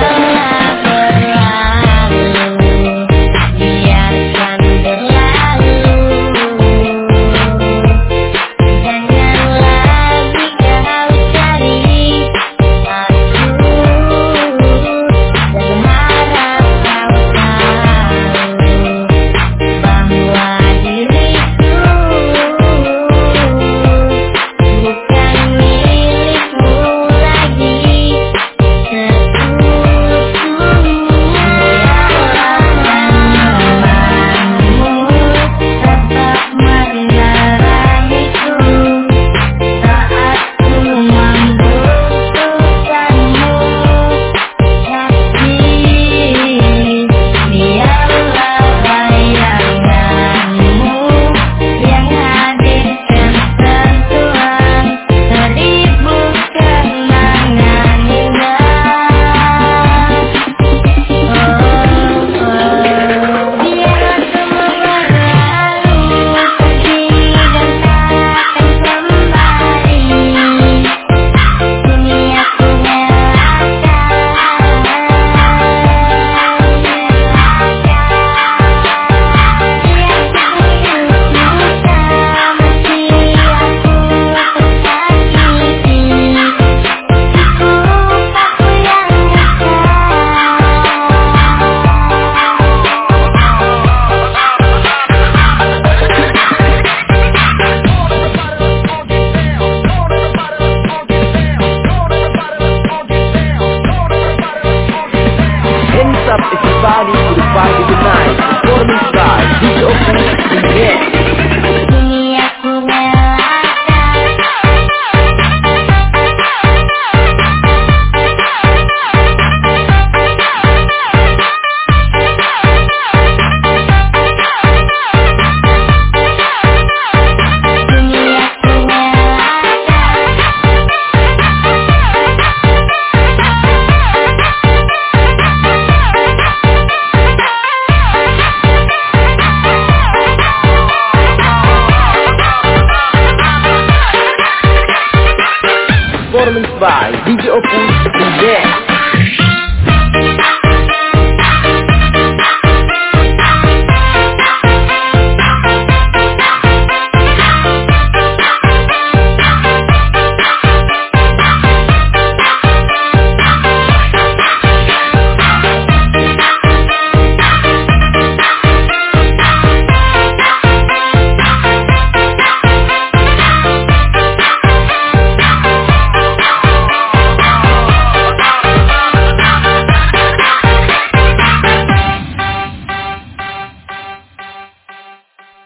Música